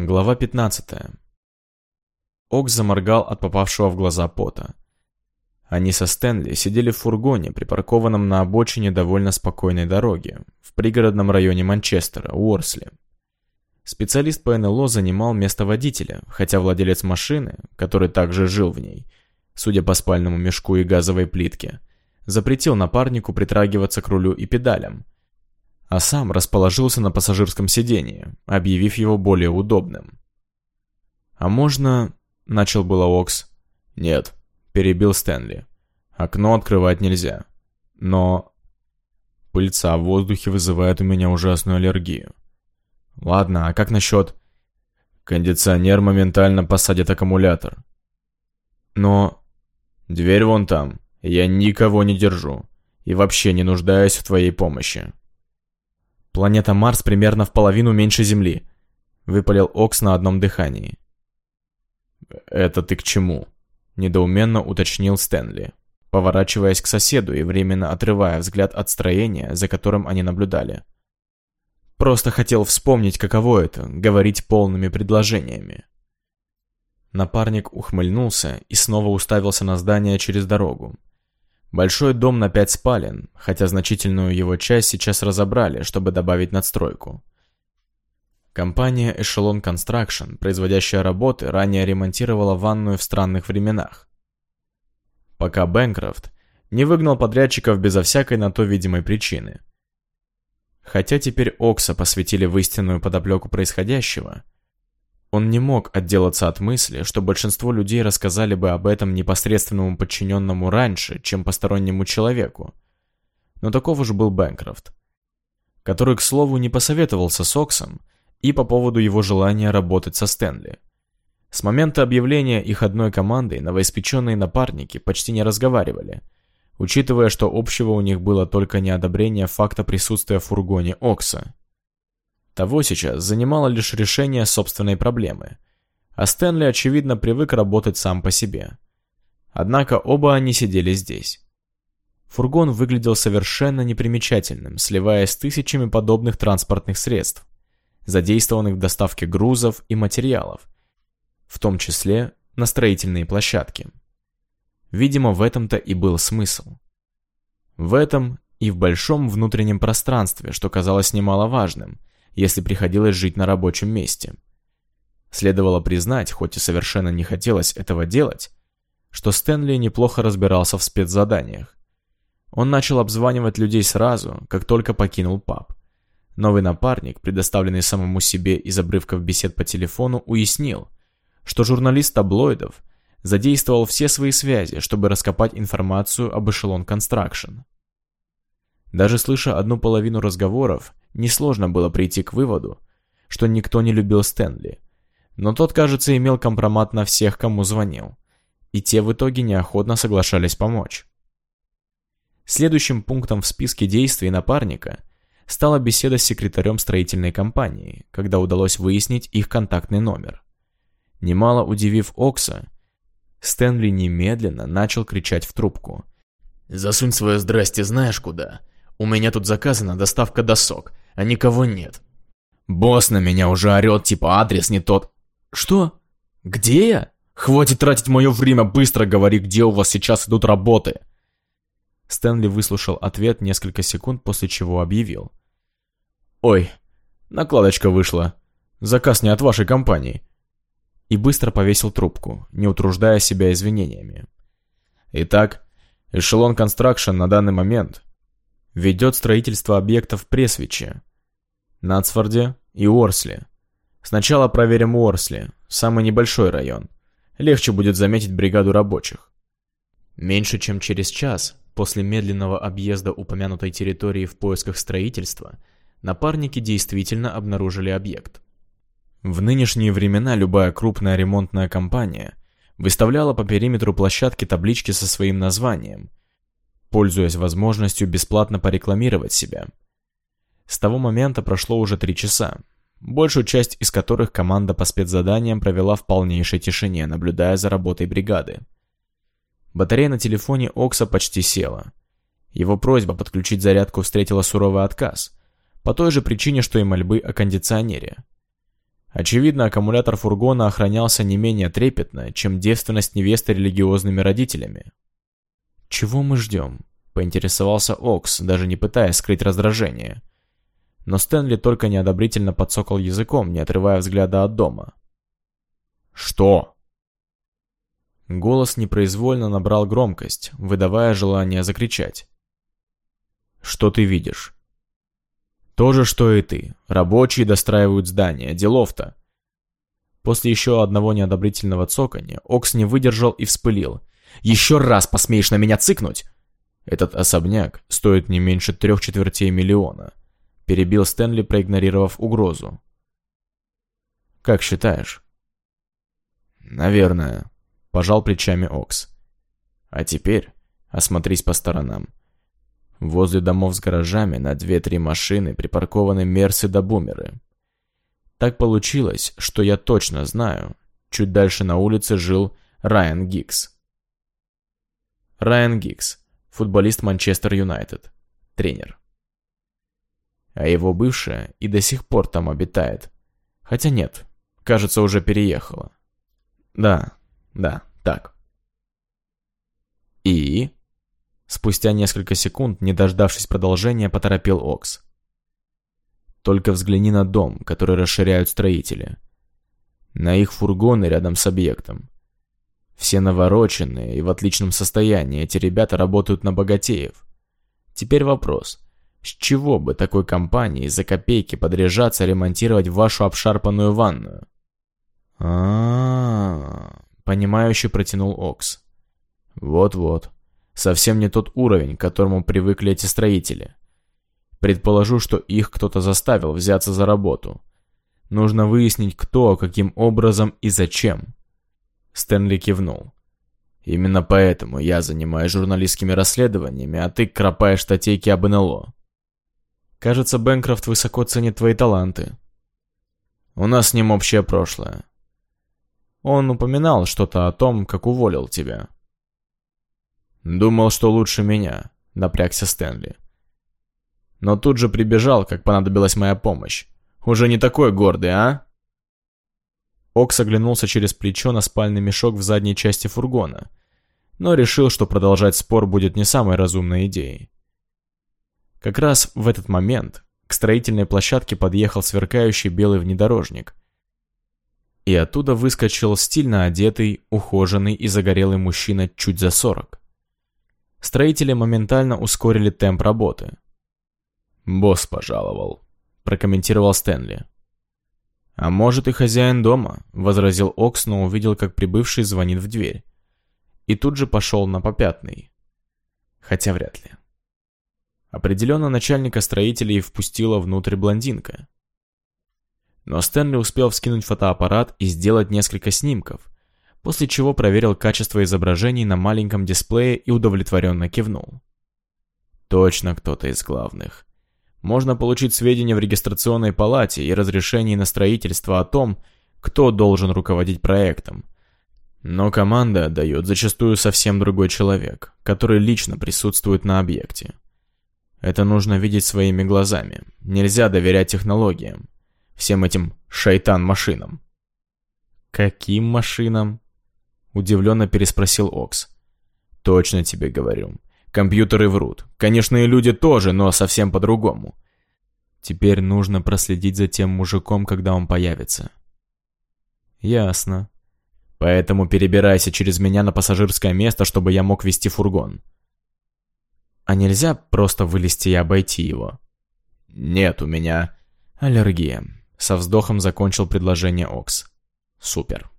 Глава 15. Окс заморгал от попавшего в глаза пота. Они со Стэнли сидели в фургоне, припаркованном на обочине довольно спокойной дороги, в пригородном районе Манчестера, Уорсли. Специалист по НЛО занимал место водителя, хотя владелец машины, который также жил в ней, судя по спальному мешку и газовой плитке, запретил напарнику притрагиваться к рулю и педалям, а сам расположился на пассажирском сидении, объявив его более удобным. «А можно...» — начал было Окс. «Нет», — перебил Стэнли. «Окно открывать нельзя. Но...» «Пыльца в воздухе вызывает у меня ужасную аллергию». «Ладно, а как насчет...» «Кондиционер моментально посадит аккумулятор». «Но...» «Дверь вон там. Я никого не держу. И вообще не нуждаюсь в твоей помощи». Планета Марс примерно в половину меньше Земли», — выпалил Окс на одном дыхании. «Это ты к чему?» — недоуменно уточнил Стэнли, поворачиваясь к соседу и временно отрывая взгляд от строения, за которым они наблюдали. «Просто хотел вспомнить, каково это — говорить полными предложениями». Напарник ухмыльнулся и снова уставился на здание через дорогу. Большой дом на пять спален, хотя значительную его часть сейчас разобрали, чтобы добавить надстройку. Компания Echelon Construction, производящая работы, ранее ремонтировала ванную в странных временах. Пока Бэнкрофт не выгнал подрядчиков безо всякой на то видимой причины. Хотя теперь Окса посвятили в истинную подоплеку происходящего – он не мог отделаться от мысли, что большинство людей рассказали бы об этом непосредственному подчиненному раньше, чем постороннему человеку. Но таков уж был Бэнкрофт, который, к слову, не посоветовался с Оксом и по поводу его желания работать со Стэнли. С момента объявления их одной командой новоиспеченные напарники почти не разговаривали, учитывая, что общего у них было только неодобрение факта присутствия в фургоне Окса. Того сейчас занимало лишь решение собственной проблемы. А Стэнли, очевидно, привык работать сам по себе. Однако оба они сидели здесь. Фургон выглядел совершенно непримечательным, сливаясь с тысячами подобных транспортных средств, задействованных в доставке грузов и материалов, в том числе на строительные площадки. Видимо, в этом-то и был смысл. В этом и в большом внутреннем пространстве, что казалось немаловажным, если приходилось жить на рабочем месте. Следовало признать, хоть и совершенно не хотелось этого делать, что Стэнли неплохо разбирался в спецзаданиях. Он начал обзванивать людей сразу, как только покинул паб. Новый напарник, предоставленный самому себе из обрывков бесед по телефону, уяснил, что журналист таблоидов задействовал все свои связи, чтобы раскопать информацию об Эшелон Construction. Даже слыша одну половину разговоров, несложно было прийти к выводу, что никто не любил Стэнли. Но тот, кажется, имел компромат на всех, кому звонил. И те в итоге неохотно соглашались помочь. Следующим пунктом в списке действий напарника стала беседа с секретарем строительной компании, когда удалось выяснить их контактный номер. Немало удивив Окса, Стэнли немедленно начал кричать в трубку. «Засунь свое здрасте знаешь куда. У меня тут заказана доставка досок, а никого нет. Босс на меня уже орет, типа адрес не тот. Что? Где я? Хватит тратить мое время, быстро говори, где у вас сейчас идут работы. Стэнли выслушал ответ несколько секунд, после чего объявил. «Ой, накладочка вышла. Заказ не от вашей компании». И быстро повесил трубку, не утруждая себя извинениями. Итак, эшелон Construction на данный момент ведет строительство объектов в Пресвиче, Нацфорде и Уорсли. Сначала проверим Уорсли, самый небольшой район. Легче будет заметить бригаду рабочих. Меньше чем через час после медленного объезда упомянутой территории в поисках строительства, напарники действительно обнаружили объект. В нынешние времена любая крупная ремонтная компания выставляла по периметру площадки таблички со своим названием, пользуясь возможностью бесплатно порекламировать себя. С того момента прошло уже три часа, большую часть из которых команда по спецзаданиям провела в полнейшей тишине, наблюдая за работой бригады. Батарея на телефоне Окса почти села. Его просьба подключить зарядку встретила суровый отказ, по той же причине, что и мольбы о кондиционере. Очевидно, аккумулятор фургона охранялся не менее трепетно, чем девственность невесты религиозными родителями. «Чего мы ждем?» — поинтересовался Окс, даже не пытаясь скрыть раздражение. Но Стэнли только неодобрительно подсокал языком, не отрывая взгляда от дома. «Что?» Голос непроизвольно набрал громкость, выдавая желание закричать. «Что ты видишь?» «То же, что и ты. Рабочие достраивают здание. Делов-то». После еще одного неодобрительного цоканья Окс не выдержал и вспылил. «Еще раз посмеешь на меня цыкнуть!» «Этот особняк стоит не меньше трех четвертей миллиона», перебил Стэнли, проигнорировав угрозу. «Как считаешь?» «Наверное», — пожал плечами Окс. «А теперь осмотрись по сторонам. Возле домов с гаражами на две-три машины припаркованы Мерсы да Бумеры. Так получилось, что я точно знаю, чуть дальше на улице жил Райан Гикс. Райан Гикс, футболист Манчестер Юнайтед, тренер. А его бывшая и до сих пор там обитает. Хотя нет, кажется, уже переехала. Да, да, так. И? Спустя несколько секунд, не дождавшись продолжения, поторопил Окс. Только взгляни на дом, который расширяют строители. На их фургоны рядом с объектом. Все навороченные и в отличном состоянии, эти ребята работают на богатеев. Теперь вопрос. С чего бы такой компании за копейки подряжаться ремонтировать вашу обшарпанную ванную? а, Понимающе протянул Окс. Вот-вот. Совсем не тот уровень, к которому привыкли эти строители. Предположу, что их кто-то заставил взяться за работу. Нужно выяснить, кто, каким образом и зачем. Стэнли кивнул. Именно поэтому я занимаюсь журналистскими расследованиями, а ты кропаешь статейки об НЛО. Кажется, Бэнкрофт высоко ценит твои таланты. У нас с ним общее прошлое. Он упоминал что-то о том, как уволил тебя. Думал, что лучше меня, напрягся Стэнли. Но тут же прибежал, как понадобилась моя помощь. Уже не такой гордый, а? Окс оглянулся через плечо на спальный мешок в задней части фургона, но решил, что продолжать спор будет не самой разумной идеей. Как раз в этот момент к строительной площадке подъехал сверкающий белый внедорожник, и оттуда выскочил стильно одетый, ухоженный и загорелый мужчина чуть за сорок. Строители моментально ускорили темп работы. «Босс пожаловал», — прокомментировал Стэнли. «А может и хозяин дома», — возразил Окс, но увидел, как прибывший звонит в дверь. И тут же пошел на попятный. Хотя вряд ли. Определенно начальника строителей впустила внутрь блондинка. Но Стэнли успел вскинуть фотоаппарат и сделать несколько снимков, после чего проверил качество изображений на маленьком дисплее и удовлетворенно кивнул. Точно кто-то из главных. Можно получить сведения в регистрационной палате и разрешение на строительство о том, кто должен руководить проектом. Но команда дает зачастую совсем другой человек, который лично присутствует на объекте. Это нужно видеть своими глазами. Нельзя доверять технологиям всем этим шайтан-машинам. «Каким машинам?» — удивленно переспросил Окс. «Точно тебе говорю. Компьютеры врут. Конечно, и люди тоже, но совсем по-другому. Теперь нужно проследить за тем мужиком, когда он появится». «Ясно. Поэтому перебирайся через меня на пассажирское место, чтобы я мог вести фургон». «А нельзя просто вылезти и обойти его?» «Нет, у меня аллергия», со вздохом закончил предложение Окс. Супер.